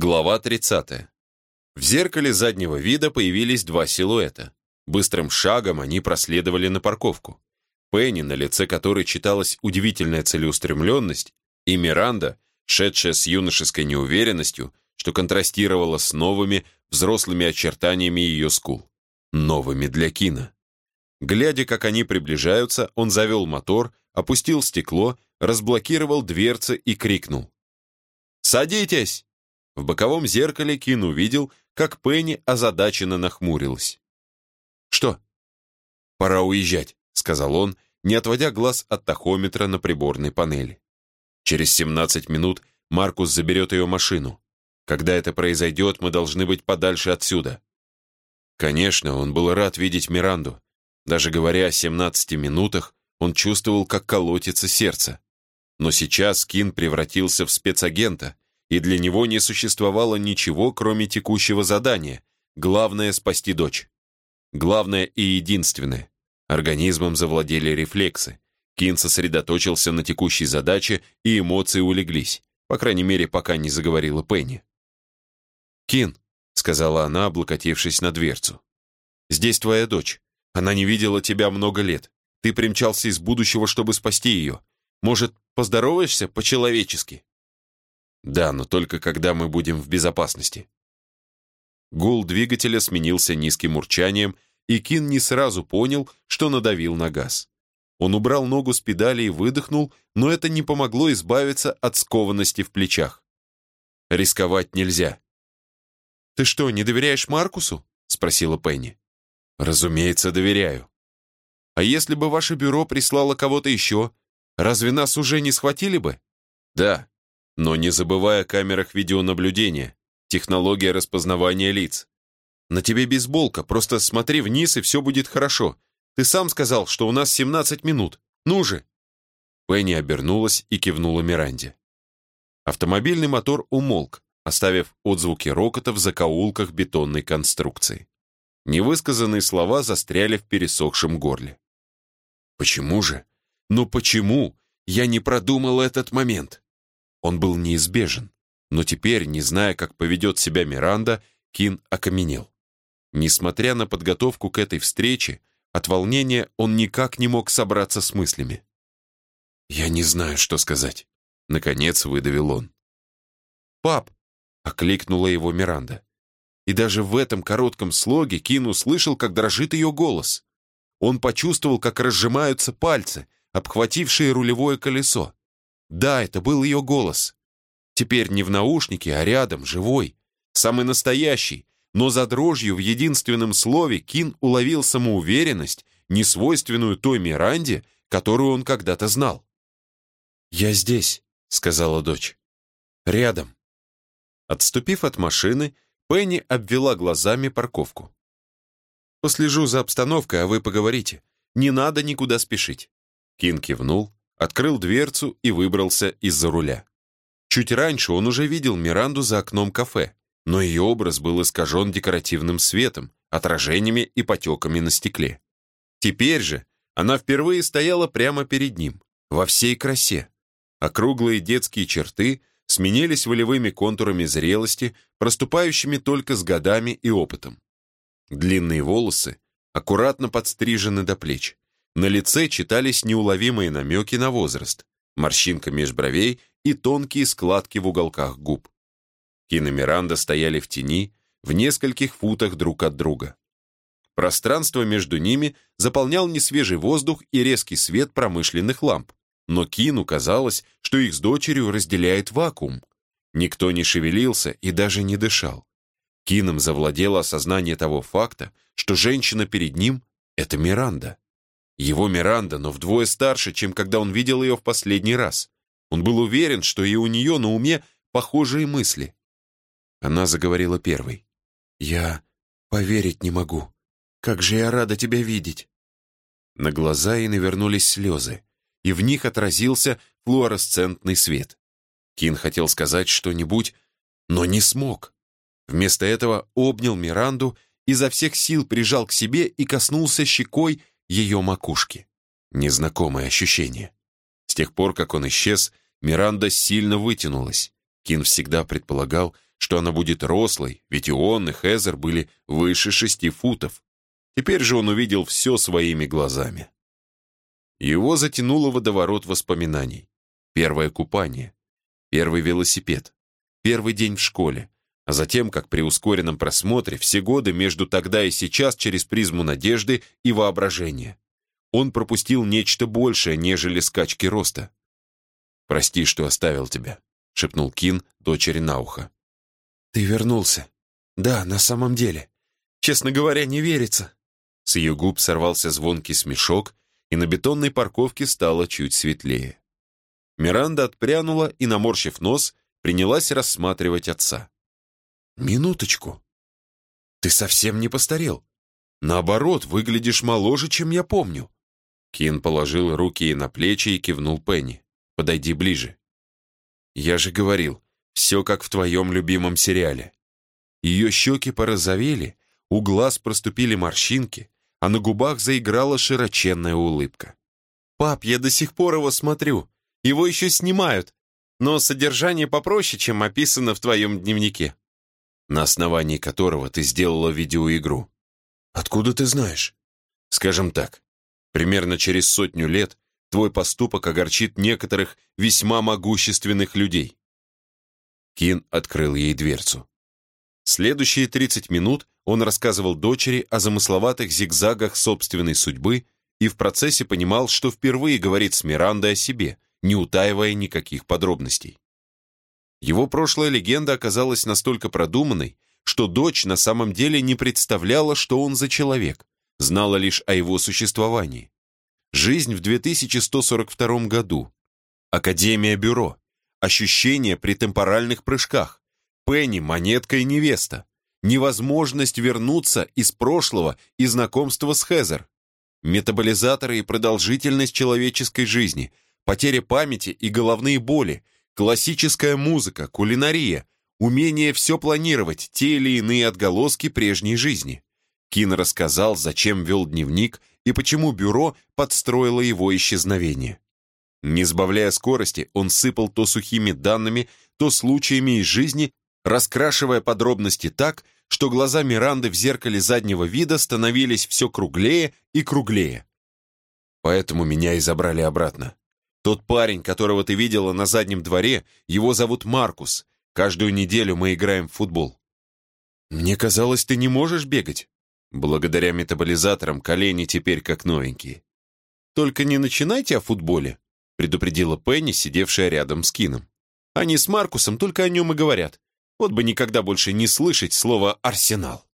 Глава 30. В зеркале заднего вида появились два силуэта. Быстрым шагом они проследовали на парковку. Пенни, на лице которой читалась удивительная целеустремленность, и Миранда, шедшая с юношеской неуверенностью, что контрастировало с новыми, взрослыми очертаниями ее скул. Новыми для Кина. Глядя, как они приближаются, он завел мотор, опустил стекло, разблокировал дверцы и крикнул. «Садитесь!» В боковом зеркале Кин увидел, как Пенни озадаченно нахмурилась. «Что?» «Пора уезжать», — сказал он, не отводя глаз от тахометра на приборной панели. «Через 17 минут Маркус заберет ее машину. Когда это произойдет, мы должны быть подальше отсюда». Конечно, он был рад видеть Миранду. Даже говоря о 17 минутах, он чувствовал, как колотится сердце. Но сейчас Кин превратился в спецагента — и для него не существовало ничего, кроме текущего задания. Главное — спасти дочь. Главное и единственное. Организмом завладели рефлексы. Кин сосредоточился на текущей задаче, и эмоции улеглись. По крайней мере, пока не заговорила Пенни. «Кин», — сказала она, облокотившись на дверцу, — «здесь твоя дочь. Она не видела тебя много лет. Ты примчался из будущего, чтобы спасти ее. Может, поздороваешься по-человечески?» Да, но только когда мы будем в безопасности. Гул двигателя сменился низким урчанием, и Кин не сразу понял, что надавил на газ. Он убрал ногу с педали и выдохнул, но это не помогло избавиться от скованности в плечах. Рисковать нельзя. «Ты что, не доверяешь Маркусу?» — спросила Пенни. «Разумеется, доверяю. А если бы ваше бюро прислало кого-то еще, разве нас уже не схватили бы?» «Да, но не забывая о камерах видеонаблюдения, технология распознавания лиц. На тебе бейсболка, просто смотри вниз, и все будет хорошо. Ты сам сказал, что у нас 17 минут. Ну же!» Пенни обернулась и кивнула Миранде. Автомобильный мотор умолк, оставив отзвуки рокота в закоулках бетонной конструкции. Невысказанные слова застряли в пересохшем горле. «Почему же? Ну почему я не продумал этот момент?» Он был неизбежен, но теперь, не зная, как поведет себя Миранда, Кин окаменел. Несмотря на подготовку к этой встрече, от волнения он никак не мог собраться с мыслями. «Я не знаю, что сказать», — наконец выдавил он. «Пап!» — окликнула его Миранда. И даже в этом коротком слоге Кин услышал, как дрожит ее голос. Он почувствовал, как разжимаются пальцы, обхватившие рулевое колесо. Да, это был ее голос. Теперь не в наушнике, а рядом, живой. Самый настоящий. Но за дрожью в единственном слове Кин уловил самоуверенность, несвойственную той Миранде, которую он когда-то знал. «Я здесь», — сказала дочь. «Рядом». Отступив от машины, Пенни обвела глазами парковку. «Послежу за обстановкой, а вы поговорите. Не надо никуда спешить». Кин кивнул, открыл дверцу и выбрался из-за руля. Чуть раньше он уже видел Миранду за окном кафе, но ее образ был искажен декоративным светом, отражениями и потеками на стекле. Теперь же она впервые стояла прямо перед ним, во всей красе. Округлые детские черты сменились волевыми контурами зрелости, проступающими только с годами и опытом. Длинные волосы аккуратно подстрижены до плеч, на лице читались неуловимые намеки на возраст, морщинка меж бровей и тонкие складки в уголках губ. Кин и Миранда стояли в тени, в нескольких футах друг от друга. Пространство между ними заполнял несвежий воздух и резкий свет промышленных ламп, но Кину казалось, что их с дочерью разделяет вакуум. Никто не шевелился и даже не дышал. Кином завладело осознание того факта, что женщина перед ним — это Миранда. Его Миранда, но вдвое старше, чем когда он видел ее в последний раз. Он был уверен, что и у нее на уме похожие мысли. Она заговорила первой. «Я поверить не могу. Как же я рада тебя видеть!» На глаза ей навернулись слезы, и в них отразился флуоресцентный свет. Кин хотел сказать что-нибудь, но не смог. Вместо этого обнял Миранду, изо всех сил прижал к себе и коснулся щекой ее макушки. Незнакомое ощущение. С тех пор, как он исчез, Миранда сильно вытянулась. Кин всегда предполагал, что она будет рослой, ведь и он, и Хезер были выше шести футов. Теперь же он увидел все своими глазами. Его затянуло водоворот воспоминаний. Первое купание, первый велосипед, первый день в школе, а затем, как при ускоренном просмотре, все годы между тогда и сейчас через призму надежды и воображения. Он пропустил нечто большее, нежели скачки роста. «Прости, что оставил тебя», — шепнул Кин дочери на ухо. «Ты вернулся. Да, на самом деле. Честно говоря, не верится». С ее губ сорвался звонкий смешок, и на бетонной парковке стало чуть светлее. Миранда отпрянула и, наморщив нос, принялась рассматривать отца. «Минуточку. Ты совсем не постарел. Наоборот, выглядишь моложе, чем я помню». Кин положил руки ей на плечи и кивнул Пенни. «Подойди ближе». «Я же говорил, все как в твоем любимом сериале». Ее щеки порозовели, у глаз проступили морщинки, а на губах заиграла широченная улыбка. «Пап, я до сих пор его смотрю. Его еще снимают. Но содержание попроще, чем описано в твоем дневнике». «На основании которого ты сделала видеоигру». «Откуда ты знаешь?» «Скажем так, примерно через сотню лет твой поступок огорчит некоторых весьма могущественных людей». Кин открыл ей дверцу. Следующие 30 минут он рассказывал дочери о замысловатых зигзагах собственной судьбы и в процессе понимал, что впервые говорит с Мирандой о себе, не утаивая никаких подробностей. Его прошлая легенда оказалась настолько продуманной, что дочь на самом деле не представляла, что он за человек, знала лишь о его существовании. Жизнь в 2142 году. Академия бюро. Ощущения при темпоральных прыжках. Пенни, монетка и невеста невозможность вернуться из прошлого и знакомства с Хезер, метаболизаторы и продолжительность человеческой жизни, потеря памяти и головные боли, классическая музыка, кулинария, умение все планировать, те или иные отголоски прежней жизни. Кин рассказал, зачем вел дневник и почему бюро подстроило его исчезновение. Не сбавляя скорости, он сыпал то сухими данными, то случаями из жизни, раскрашивая подробности так, что глаза Миранды в зеркале заднего вида становились все круглее и круглее. Поэтому меня и забрали обратно. Тот парень, которого ты видела на заднем дворе, его зовут Маркус. Каждую неделю мы играем в футбол. Мне казалось, ты не можешь бегать. Благодаря метаболизаторам колени теперь как новенькие. Только не начинайте о футболе, предупредила Пенни, сидевшая рядом с Кином. Они с Маркусом только о нем и говорят. Вот бы никогда больше не слышать слово «Арсенал».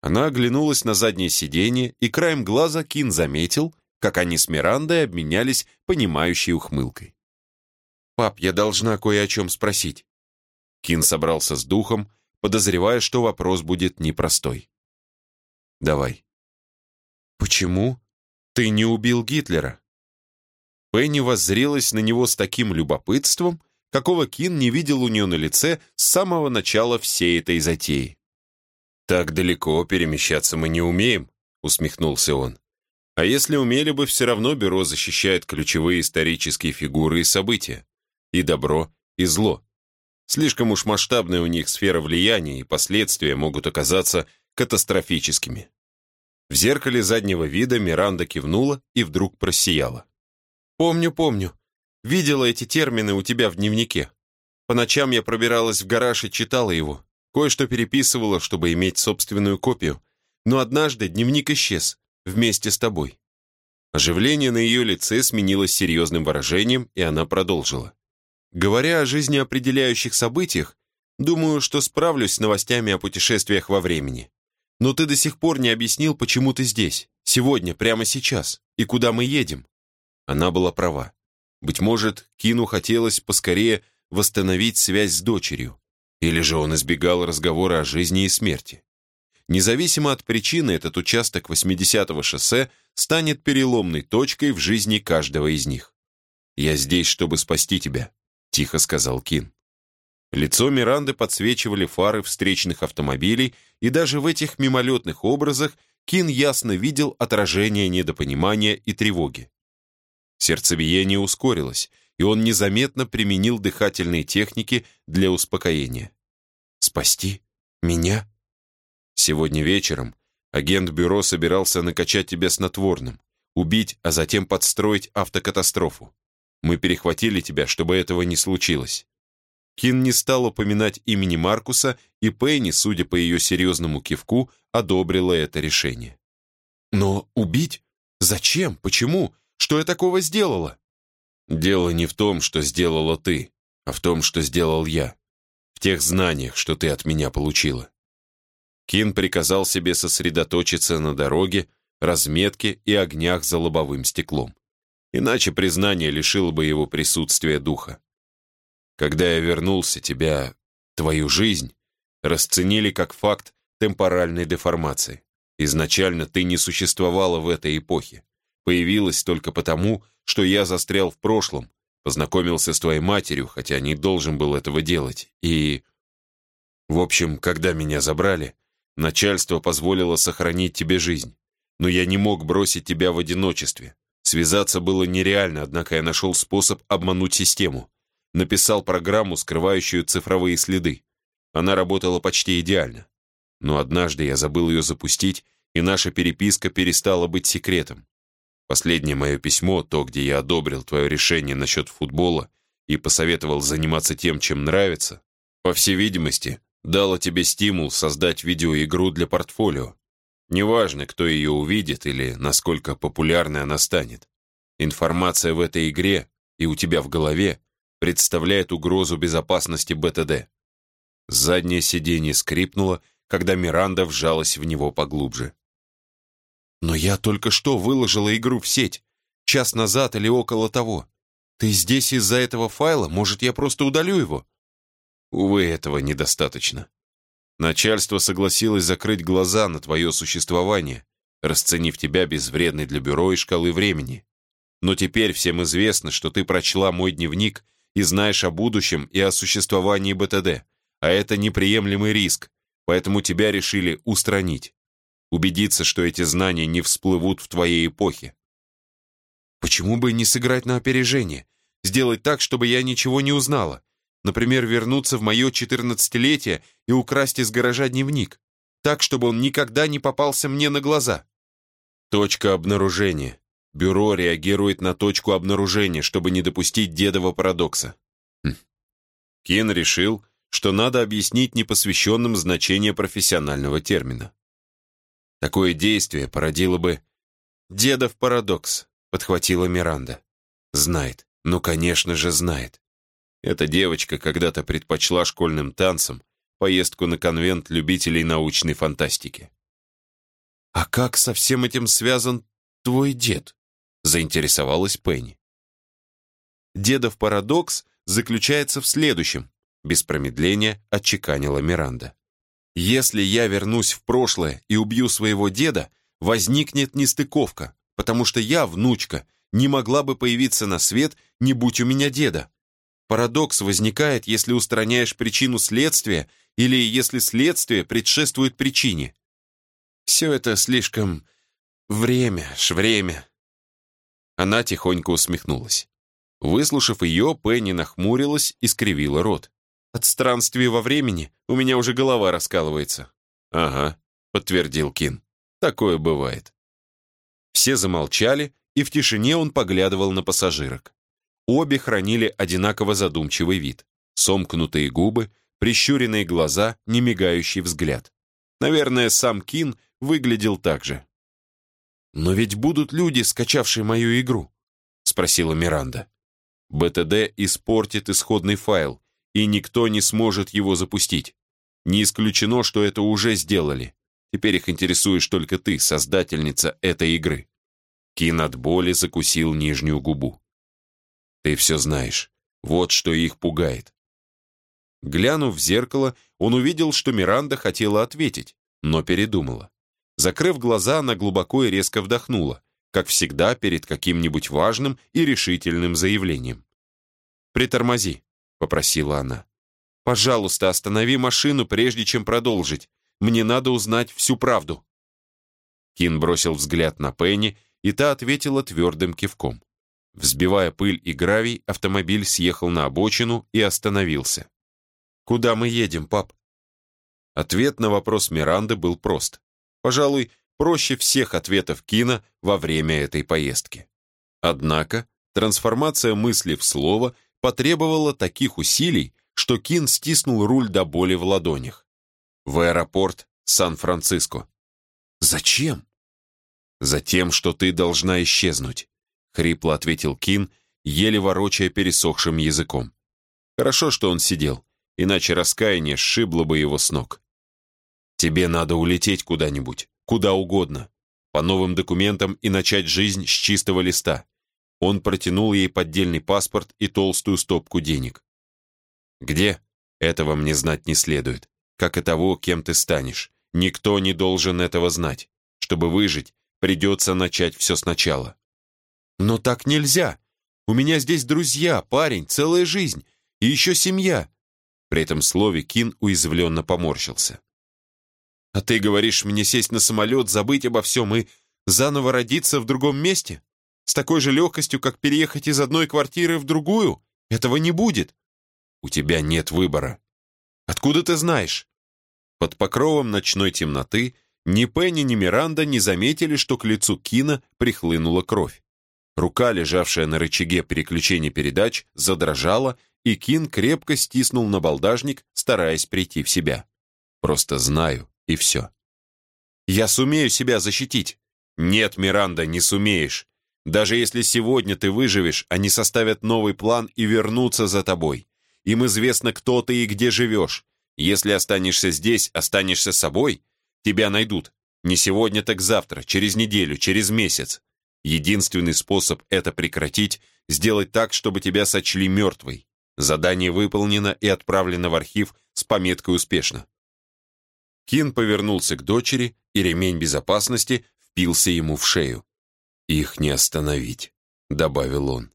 Она оглянулась на заднее сиденье, и краем глаза Кин заметил, как они с Мирандой обменялись понимающей ухмылкой. «Пап, я должна кое о чем спросить». Кин собрался с духом, подозревая, что вопрос будет непростой. «Давай». «Почему ты не убил Гитлера?» Пенни воззрелась на него с таким любопытством, какого Кин не видел у нее на лице с самого начала всей этой затеи. «Так далеко перемещаться мы не умеем», — усмехнулся он. «А если умели бы, все равно бюро защищает ключевые исторические фигуры и события. И добро, и зло. Слишком уж масштабная у них сфера влияния, и последствия могут оказаться катастрофическими». В зеркале заднего вида Миранда кивнула и вдруг просияла. «Помню, помню. Видела эти термины у тебя в дневнике. По ночам я пробиралась в гараж и читала его. Кое-что переписывала, чтобы иметь собственную копию. Но однажды дневник исчез, вместе с тобой. Оживление на ее лице сменилось серьезным выражением, и она продолжила. Говоря о жизнеопределяющих событиях, думаю, что справлюсь с новостями о путешествиях во времени. Но ты до сих пор не объяснил, почему ты здесь, сегодня, прямо сейчас, и куда мы едем. Она была права. Быть может, Кину хотелось поскорее восстановить связь с дочерью, или же он избегал разговора о жизни и смерти. Независимо от причины, этот участок 80-го шоссе станет переломной точкой в жизни каждого из них. «Я здесь, чтобы спасти тебя», — тихо сказал Кин. Лицо Миранды подсвечивали фары встречных автомобилей, и даже в этих мимолетных образах Кин ясно видел отражение недопонимания и тревоги. Сердцебиение ускорилось, и он незаметно применил дыхательные техники для успокоения. «Спасти? Меня?» «Сегодня вечером агент бюро собирался накачать тебя снотворным, убить, а затем подстроить автокатастрофу. Мы перехватили тебя, чтобы этого не случилось». Кин не стал упоминать имени Маркуса, и Пенни, судя по ее серьезному кивку, одобрила это решение. «Но убить? Зачем? Почему? Что я такого сделала?» «Дело не в том, что сделала ты, а в том, что сделал я. В тех знаниях, что ты от меня получила». Кин приказал себе сосредоточиться на дороге, разметке и огнях за лобовым стеклом. Иначе признание лишило бы его присутствия духа. Когда я вернулся, тебя, твою жизнь, расценили как факт темпоральной деформации. Изначально ты не существовала в этой эпохе. Появилась только потому, что я застрял в прошлом, познакомился с твоей матерью, хотя не должен был этого делать, и... В общем, когда меня забрали, начальство позволило сохранить тебе жизнь. Но я не мог бросить тебя в одиночестве. Связаться было нереально, однако я нашел способ обмануть систему. Написал программу, скрывающую цифровые следы. Она работала почти идеально. Но однажды я забыл ее запустить, и наша переписка перестала быть секретом. Последнее мое письмо, то, где я одобрил твое решение насчет футбола и посоветовал заниматься тем, чем нравится, по всей видимости, дало тебе стимул создать видеоигру для портфолио. Неважно, кто ее увидит или насколько популярной она станет. Информация в этой игре и у тебя в голове представляет угрозу безопасности БТД. Заднее сиденье скрипнуло, когда Миранда вжалась в него поглубже. «Но я только что выложила игру в сеть. Час назад или около того. Ты здесь из-за этого файла? Может, я просто удалю его?» Увы, этого недостаточно. Начальство согласилось закрыть глаза на твое существование, расценив тебя безвредной для бюро и шкалы времени. Но теперь всем известно, что ты прочла мой дневник и знаешь о будущем и о существовании БТД, а это неприемлемый риск, поэтому тебя решили устранить. Убедиться, что эти знания не всплывут в твоей эпохе. Почему бы не сыграть на опережение? Сделать так, чтобы я ничего не узнала? Например, вернуться в мое четырнадцатилетие и украсть из гаража дневник, так, чтобы он никогда не попался мне на глаза. Точка обнаружения. Бюро реагирует на точку обнаружения, чтобы не допустить дедова парадокса. Хм. Кен решил, что надо объяснить непосвященным значение профессионального термина. Такое действие породило бы «дедов парадокс», подхватила Миранда. Знает, ну, конечно же, знает. Эта девочка когда-то предпочла школьным танцам поездку на конвент любителей научной фантастики. «А как со всем этим связан твой дед?» заинтересовалась Пенни. Дедов парадокс заключается в следующем, без промедления отчеканила Миранда. Если я вернусь в прошлое и убью своего деда, возникнет нестыковка, потому что я, внучка, не могла бы появиться на свет, не будь у меня деда. Парадокс возникает, если устраняешь причину следствия или если следствие предшествует причине. Все это слишком... Время ж время. Она тихонько усмехнулась. Выслушав ее, Пенни нахмурилась и скривила рот. «От странствий во времени у меня уже голова раскалывается». «Ага», — подтвердил Кин. «Такое бывает». Все замолчали, и в тишине он поглядывал на пассажирок. Обе хранили одинаково задумчивый вид. Сомкнутые губы, прищуренные глаза, немигающий взгляд. Наверное, сам Кин выглядел так же. «Но ведь будут люди, скачавшие мою игру?» — спросила Миранда. «БТД испортит исходный файл, и никто не сможет его запустить. Не исключено, что это уже сделали. Теперь их интересуешь только ты, создательница этой игры». Кин от боли закусил нижнюю губу. «Ты все знаешь. Вот что их пугает». Глянув в зеркало, он увидел, что Миранда хотела ответить, но передумала. Закрыв глаза, она глубоко и резко вдохнула, как всегда перед каким-нибудь важным и решительным заявлением. «Притормози», — попросила она. «Пожалуйста, останови машину, прежде чем продолжить. Мне надо узнать всю правду». Кин бросил взгляд на Пенни, и та ответила твердым кивком. Взбивая пыль и гравий, автомобиль съехал на обочину и остановился. «Куда мы едем, пап?» Ответ на вопрос Миранды был прост. Пожалуй, проще всех ответов Кина во время этой поездки. Однако трансформация мысли в слово потребовала таких усилий, что Кин стиснул руль до боли в ладонях. В аэропорт Сан-Франциско. «Зачем?» «Затем, что ты должна исчезнуть», — хрипло ответил Кин, еле ворочая пересохшим языком. Хорошо, что он сидел, иначе раскаяние сшибло бы его с ног. «Тебе надо улететь куда-нибудь, куда угодно, по новым документам и начать жизнь с чистого листа». Он протянул ей поддельный паспорт и толстую стопку денег. «Где? Этого мне знать не следует, как и того, кем ты станешь. Никто не должен этого знать. Чтобы выжить, придется начать все сначала». «Но так нельзя. У меня здесь друзья, парень, целая жизнь. И еще семья». При этом слове Кин уязвленно поморщился. «А ты говоришь мне сесть на самолет, забыть обо всем и заново родиться в другом месте? С такой же легкостью, как переехать из одной квартиры в другую? Этого не будет. У тебя нет выбора. Откуда ты знаешь? Под покровом ночной темноты ни Пенни, ни Миранда не заметили, что к лицу Кина прихлынула кровь. Рука, лежавшая на рычаге переключения передач, задрожала, и Кин крепко стиснул на балдажник, стараясь прийти в себя. «Просто знаю, и все». «Я сумею себя защитить». «Нет, Миранда, не сумеешь. Даже если сегодня ты выживешь, они составят новый план и вернутся за тобой. Им известно, кто ты и где живешь. Если останешься здесь, останешься собой, тебя найдут. Не сегодня, так завтра, через неделю, через месяц. Единственный способ это прекратить — сделать так, чтобы тебя сочли мертвой. Задание выполнено и отправлено в архив с пометкой «Успешно». Кин повернулся к дочери, и ремень безопасности впился ему в шею. «Их не остановить», — добавил он.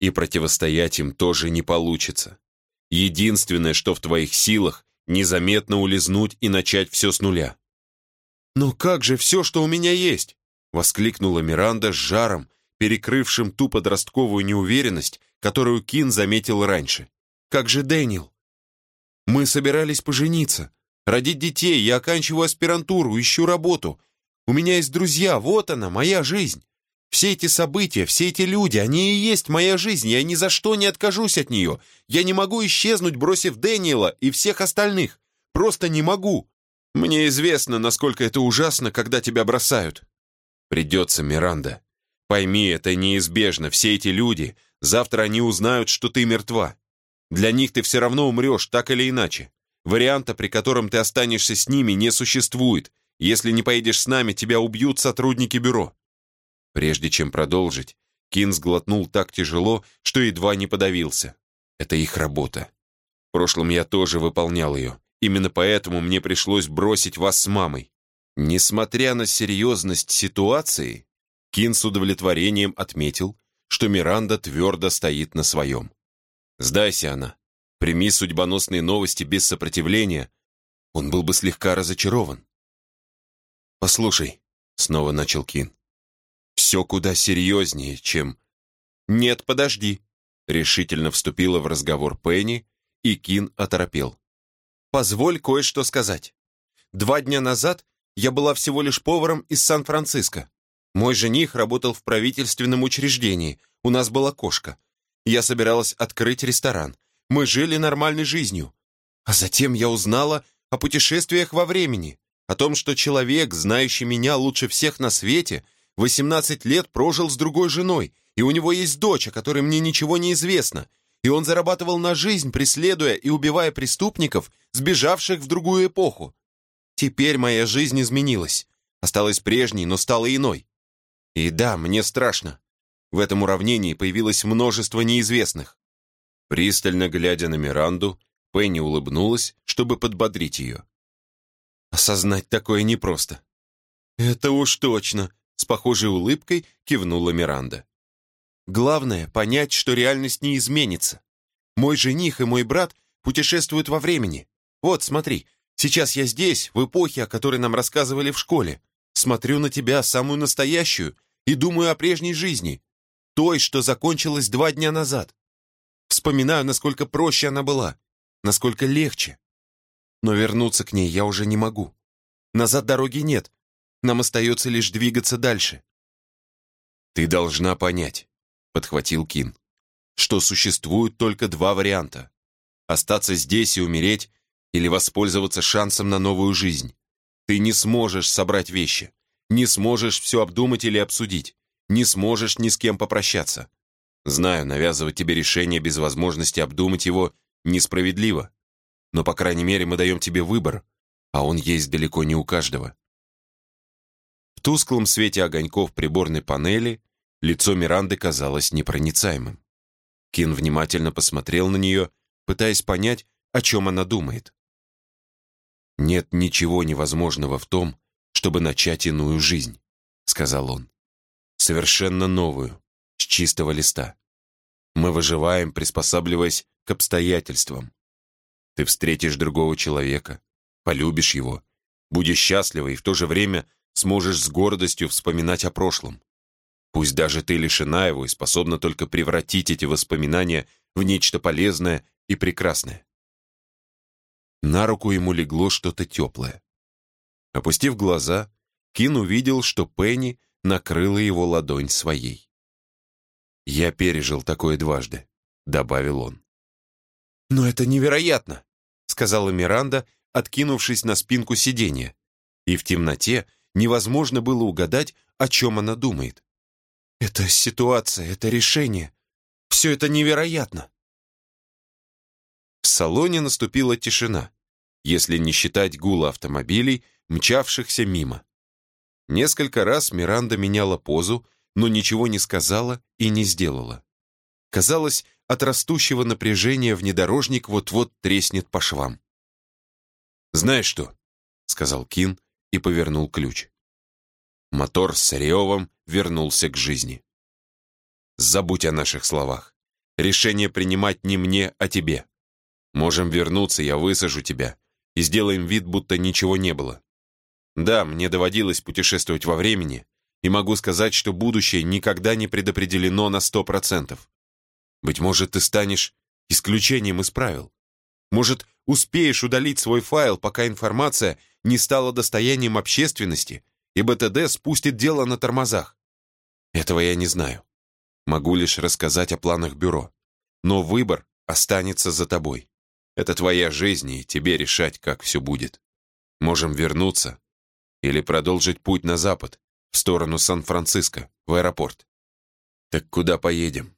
«И противостоять им тоже не получится. Единственное, что в твоих силах, незаметно улизнуть и начать все с нуля». «Но как же все, что у меня есть?» — воскликнула Миранда с жаром, перекрывшим ту подростковую неуверенность, которую Кин заметил раньше. «Как же Дэниел?» «Мы собирались пожениться, родить детей, я оканчиваю аспирантуру, ищу работу. У меня есть друзья, вот она, моя жизнь. Все эти события, все эти люди, они и есть моя жизнь, я ни за что не откажусь от нее. Я не могу исчезнуть, бросив Дэниела и всех остальных. Просто не могу. Мне известно, насколько это ужасно, когда тебя бросают. Придется, Миранда. Пойми, это неизбежно. Все эти люди, завтра они узнают, что ты мертва. Для них ты все равно умрешь, так или иначе. Варианта, при котором ты останешься с ними, не существует. Если не поедешь с нами, тебя убьют сотрудники бюро. Прежде чем продолжить, Кин сглотнул так тяжело, что едва не подавился. Это их работа. В прошлом я тоже выполнял ее. Именно поэтому мне пришлось бросить вас с мамой. Несмотря на серьезность ситуации, Кин с удовлетворением отметил, что Миранда твердо стоит на своем. Сдайся она, прими судьбоносные новости без сопротивления, он был бы слегка разочарован. «Послушай», — снова начал Кин, все куда серьезнее, чем... «Нет, подожди», — решительно вступила в разговор Пенни, и Кин оторопел. «Позволь кое-что сказать. Два дня назад я была всего лишь поваром из Сан-Франциско. Мой жених работал в правительственном учреждении, у нас была кошка. Я собиралась открыть ресторан. Мы жили нормальной жизнью. А затем я узнала о путешествиях во времени, о том, что человек, знающий меня лучше всех на свете — 18 лет прожил с другой женой, и у него есть дочь, о которой мне ничего не известно, и он зарабатывал на жизнь, преследуя и убивая преступников, сбежавших в другую эпоху. Теперь моя жизнь изменилась, осталась прежней, но стала иной. И да, мне страшно. В этом уравнении появилось множество неизвестных. Пристально глядя на Миранду, Пенни улыбнулась, чтобы подбодрить ее. Осознать такое непросто. «Это уж точно», с похожей улыбкой кивнула Миранда. Главное — понять, что реальность не изменится. Мой жених и мой брат путешествуют во времени. Вот, смотри, сейчас я здесь, в эпохе, о которой нам рассказывали в школе. Смотрю на тебя, самую настоящую, и думаю о прежней жизни. той, что закончилась два дня назад. Вспоминаю, насколько проще она была, насколько легче. Но вернуться к ней я уже не могу. Назад дороги нет, нам остается лишь двигаться дальше. «Ты должна понять», — подхватил Кин, «что существуют только два варианта. Остаться здесь и умереть, или воспользоваться шансом на новую жизнь. Ты не сможешь собрать вещи, не сможешь все обдумать или обсудить, не сможешь ни с кем попрощаться. Знаю, навязывать тебе решение без возможности обдумать его несправедливо, но, по крайней мере, мы даем тебе выбор, а он есть далеко не у каждого. В тусклом свете огоньков приборной панели лицо Миранды казалось непроницаемым. Кин внимательно посмотрел на нее, пытаясь понять, о чем она думает. «Нет ничего невозможного в том, чтобы начать иную жизнь», — сказал он. «Совершенно новую, с чистого листа. Мы выживаем, приспосабливаясь к обстоятельствам. Ты встретишь другого человека, полюбишь его, будешь счастлива и в то же время сможешь с гордостью вспоминать о прошлом. Пусть даже ты лишена его и способна только превратить эти воспоминания в нечто полезное и прекрасное. На руку ему легло что-то теплое. Опустив глаза, Кин увидел, что Пенни накрыла его ладонь своей. «Я пережил такое дважды», — добавил он. «Но это невероятно!» — сказала Миранда, откинувшись на спинку сиденья. И в темноте невозможно было угадать, о чем она думает. «Это ситуация, это решение. Все это невероятно!» В салоне наступила тишина, если не считать гула автомобилей, мчавшихся мимо. Несколько раз Миранда меняла позу, но ничего не сказала и не сделала. Казалось, от растущего напряжения внедорожник вот-вот треснет по швам. «Знаешь что?» — сказал Кин и повернул ключ. Мотор с ревом вернулся к жизни. «Забудь о наших словах. Решение принимать не мне, а тебе. Можем вернуться, я высажу тебя, и сделаем вид, будто ничего не было. Да, мне доводилось путешествовать во времени, и могу сказать, что будущее никогда не предопределено на сто процентов. Быть может, ты станешь исключением из правил. Может, успеешь удалить свой файл, пока информация не стала достоянием общественности, и БТД спустит дело на тормозах. Этого я не знаю. Могу лишь рассказать о планах бюро. Но выбор останется за тобой. Это твоя жизнь, и тебе решать, как все будет. Можем вернуться или продолжить путь на запад, в сторону Сан-Франциско, в аэропорт. Так куда поедем?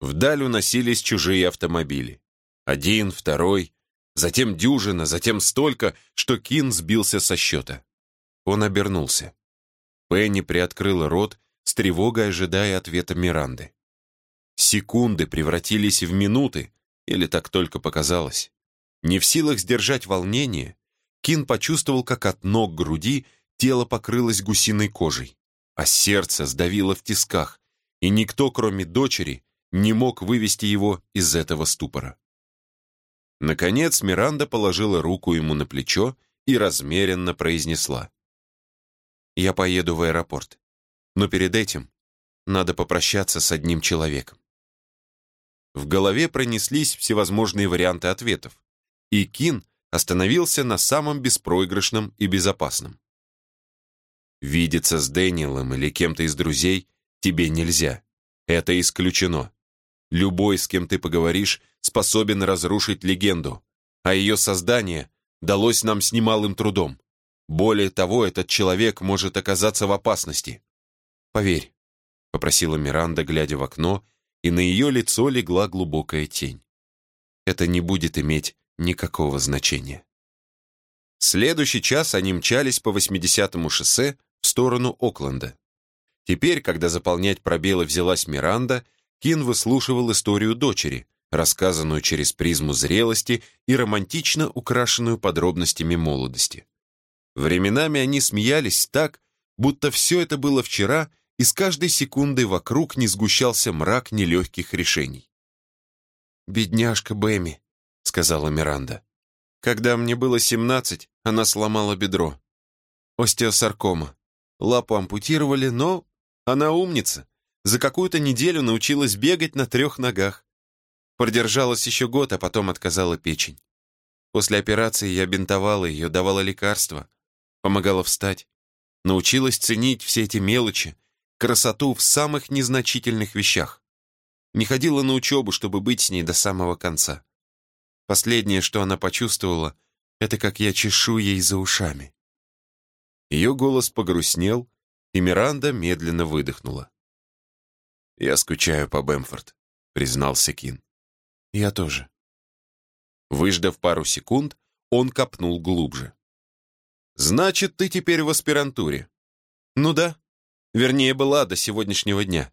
Вдаль уносились чужие автомобили. Один, второй, затем дюжина, затем столько, что Кин сбился со счета. Он обернулся. Пенни приоткрыла рот, с тревогой ожидая ответа Миранды. Секунды превратились в минуты, или так только показалось. Не в силах сдержать волнение, Кин почувствовал, как от ног к груди тело покрылось гусиной кожей, а сердце сдавило в тисках, и никто, кроме дочери, не мог вывести его из этого ступора. Наконец Миранда положила руку ему на плечо и размеренно произнесла. «Я поеду в аэропорт, но перед этим надо попрощаться с одним человеком». В голове пронеслись всевозможные варианты ответов, и Кин остановился на самом беспроигрышном и безопасном. Видеться с Дэниелом или кем-то из друзей тебе нельзя. Это исключено. Любой, с кем ты поговоришь, способен разрушить легенду, а ее создание далось нам с немалым трудом. Более того, этот человек может оказаться в опасности. Поверь, попросила Миранда, глядя в окно, и на ее лицо легла глубокая тень. Это не будет иметь никакого значения. Следующий час они мчались по 80-му шоссе в сторону Окленда. Теперь, когда заполнять пробелы взялась Миранда, Кин выслушивал историю дочери, рассказанную через призму зрелости и романтично украшенную подробностями молодости. Временами они смеялись так, будто все это было вчера, и с каждой секундой вокруг не сгущался мрак нелегких решений. «Бедняжка Бэми», — сказала Миранда. «Когда мне было семнадцать, она сломала бедро. Остеосаркома. Лапу ампутировали, но она умница За какую-то неделю научилась бегать на трех ногах. Продержалась еще год, а потом отказала печень. После операции я бинтовала ее, давала лекарства, помогала встать. Научилась ценить все эти мелочи, красоту в самых незначительных вещах. Не ходила на учебу, чтобы быть с ней до самого конца. Последнее, что она почувствовала, это как я чешу ей за ушами. Ее голос погрустнел, и Миранда медленно выдохнула. «Я скучаю по Бэмфорд», — признался Кин. «Я тоже». Выждав пару секунд, он копнул глубже. «Значит, ты теперь в аспирантуре?» «Ну да. Вернее, была до сегодняшнего дня.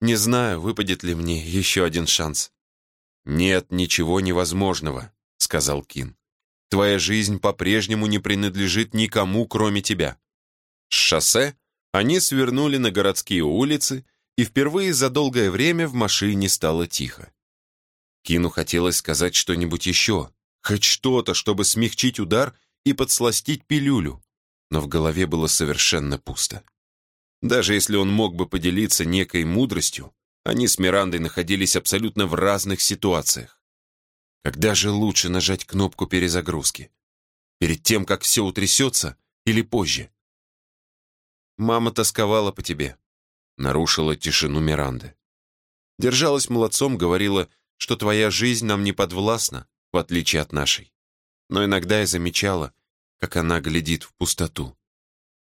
Не знаю, выпадет ли мне еще один шанс». «Нет ничего невозможного», — сказал Кин. «Твоя жизнь по-прежнему не принадлежит никому, кроме тебя». С шоссе они свернули на городские улицы, и впервые за долгое время в машине стало тихо. Кину хотелось сказать что-нибудь еще, хоть что-то, чтобы смягчить удар и подсластить пилюлю, но в голове было совершенно пусто. Даже если он мог бы поделиться некой мудростью, они с Мирандой находились абсолютно в разных ситуациях. Когда же лучше нажать кнопку перезагрузки? Перед тем, как все утрясется, или позже? «Мама тосковала по тебе», — нарушила тишину Миранды. Держалась молодцом, говорила, что твоя жизнь нам не подвластна, в отличие от нашей. Но иногда я замечала, как она глядит в пустоту.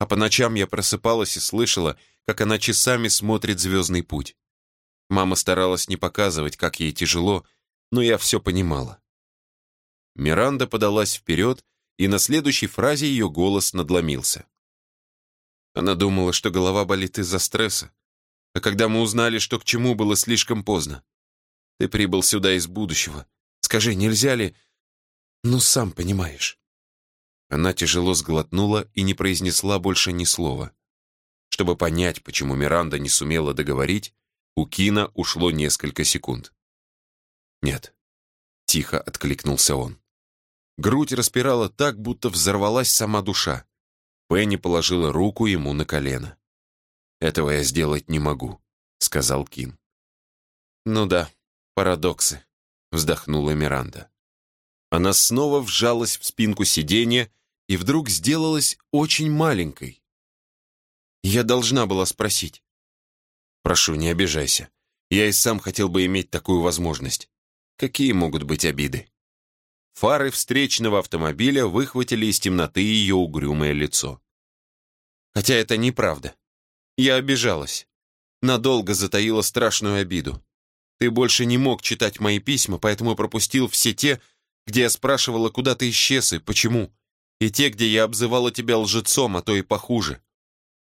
А по ночам я просыпалась и слышала, как она часами смотрит звездный путь. Мама старалась не показывать, как ей тяжело, но я все понимала. Миранда подалась вперед, и на следующей фразе ее голос надломился. Она думала, что голова болит из-за стресса, а когда мы узнали, что к чему, было слишком поздно. Ты прибыл сюда из будущего. Скажи, нельзя ли... Ну, сам понимаешь. Она тяжело сглотнула и не произнесла больше ни слова. Чтобы понять, почему Миранда не сумела договорить, у Кина ушло несколько секунд. «Нет», — тихо откликнулся он. Грудь распирала так, будто взорвалась сама душа. Пенни положила руку ему на колено. «Этого я сделать не могу», — сказал Кин. «Ну да, парадоксы», — вздохнула Миранда. Она снова вжалась в спинку сиденья и вдруг сделалась очень маленькой. Я должна была спросить, Прошу, не обижайся. Я и сам хотел бы иметь такую возможность. Какие могут быть обиды? Фары встречного автомобиля выхватили из темноты ее угрюмое лицо. Хотя это неправда. Я обижалась. Надолго затаила страшную обиду. Ты больше не мог читать мои письма, поэтому пропустил все те, где я спрашивала, куда ты исчез и почему, и те, где я обзывала тебя лжецом, а то и похуже.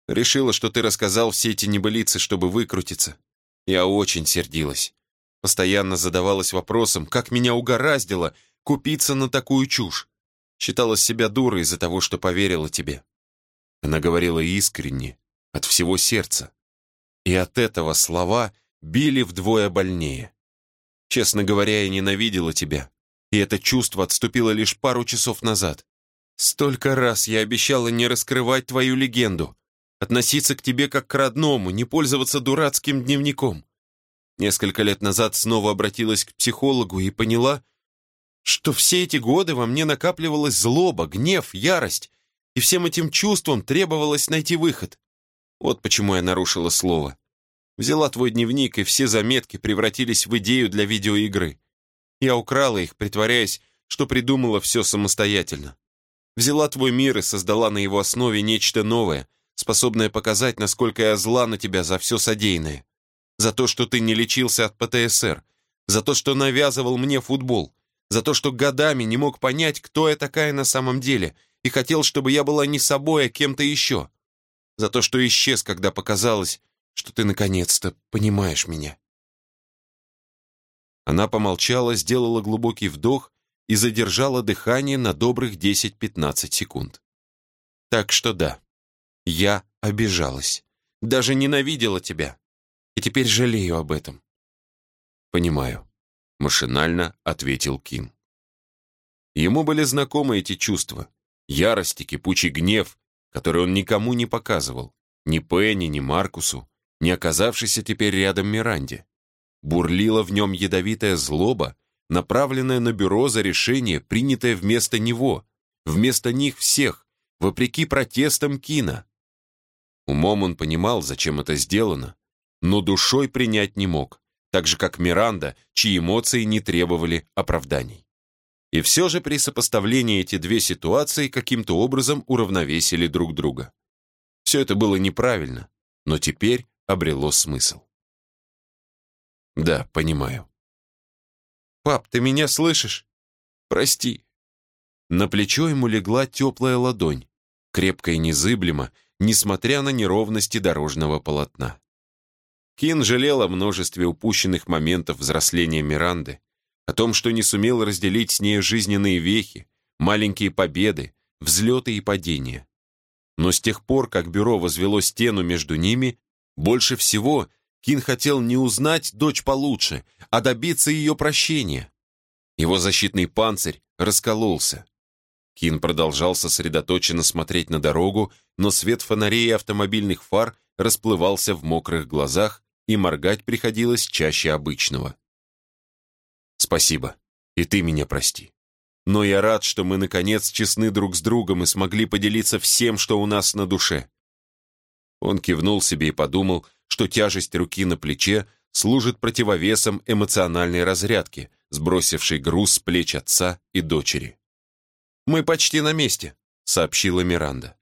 Решила, что ты рассказал все эти небылицы, чтобы выкрутиться. Я очень сердилась. Постоянно задавалась вопросом, как меня угораздило купиться на такую чушь. Считала себя дурой из-за того, что поверила тебе. Она говорила искренне, от всего сердца. И от этого слова били вдвое больнее. Честно говоря, я ненавидела тебя, и это чувство отступило лишь пару часов назад. Столько раз я обещала не раскрывать твою легенду, относиться к тебе как к родному, не пользоваться дурацким дневником. Несколько лет назад снова обратилась к психологу и поняла, что все эти годы во мне накапливалась злоба, гнев, ярость, и всем этим чувствам требовалось найти выход. Вот почему я нарушила слово. Взяла твой дневник, и все заметки превратились в идею для видеоигры. Я украла их, притворяясь, что придумала все самостоятельно. Взяла твой мир и создала на его основе нечто новое, способная показать, насколько я зла на тебя за все содеянное. За то, что ты не лечился от ПТСР, за то, что навязывал мне футбол, за то, что годами не мог понять, кто я такая на самом деле, и хотел, чтобы я была не собой, а кем-то еще. За то, что исчез, когда показалось, что ты наконец-то понимаешь меня. Она помолчала, сделала глубокий вдох и задержала дыхание на добрых 10-15 секунд. Так что да, я обижалась. Даже ненавидела тебя. И теперь жалею об этом. Понимаю. Машинально ответил Ким. Ему были знакомы эти чувства. Ярость и кипучий гнев, который он никому не показывал. Ни Пенни, ни Маркусу. не оказавшейся теперь рядом Миранде. Бурлила в нем ядовитая злоба, направленная на бюро за решение, принятое вместо него, вместо них всех, вопреки протестам Кина. Умом он понимал, зачем это сделано, но душой принять не мог, так же как Миранда, чьи эмоции не требовали оправданий. И все же при сопоставлении эти две ситуации каким-то образом уравновесили друг друга. Все это было неправильно, но теперь обрело смысл. «Да, понимаю». «Пап, ты меня слышишь? Прости». На плечо ему легла теплая ладонь, крепко и незыблемо, несмотря на неровности дорожного полотна. Кин жалел о множестве упущенных моментов взросления Миранды, о том, что не сумел разделить с ней жизненные вехи, маленькие победы, взлеты и падения. Но с тех пор, как бюро возвело стену между ними, больше всего Кин хотел не узнать дочь получше, а добиться ее прощения. Его защитный панцирь раскололся. Кин продолжал сосредоточенно смотреть на дорогу, но свет фонарей и автомобильных фар расплывался в мокрых глазах, и моргать приходилось чаще обычного. «Спасибо, и ты меня прости. Но я рад, что мы, наконец, честны друг с другом и смогли поделиться всем, что у нас на душе». Он кивнул себе и подумал, что тяжесть руки на плече служит противовесом эмоциональной разрядки, сбросившей груз с плеч отца и дочери. «Мы почти на месте», — сообщила Миранда.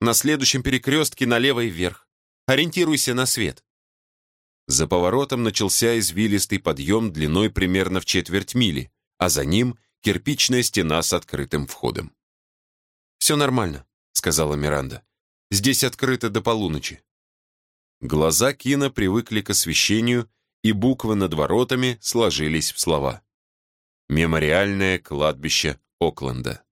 «На следующем перекрестке налево и вверх. Ориентируйся на свет». За поворотом начался извилистый подъем длиной примерно в четверть мили, а за ним кирпичная стена с открытым входом. «Все нормально», — сказала Миранда. «Здесь открыто до полуночи». Глаза Кина привыкли к освещению, и буквы над воротами сложились в слова. «Мемориальное кладбище Окленда».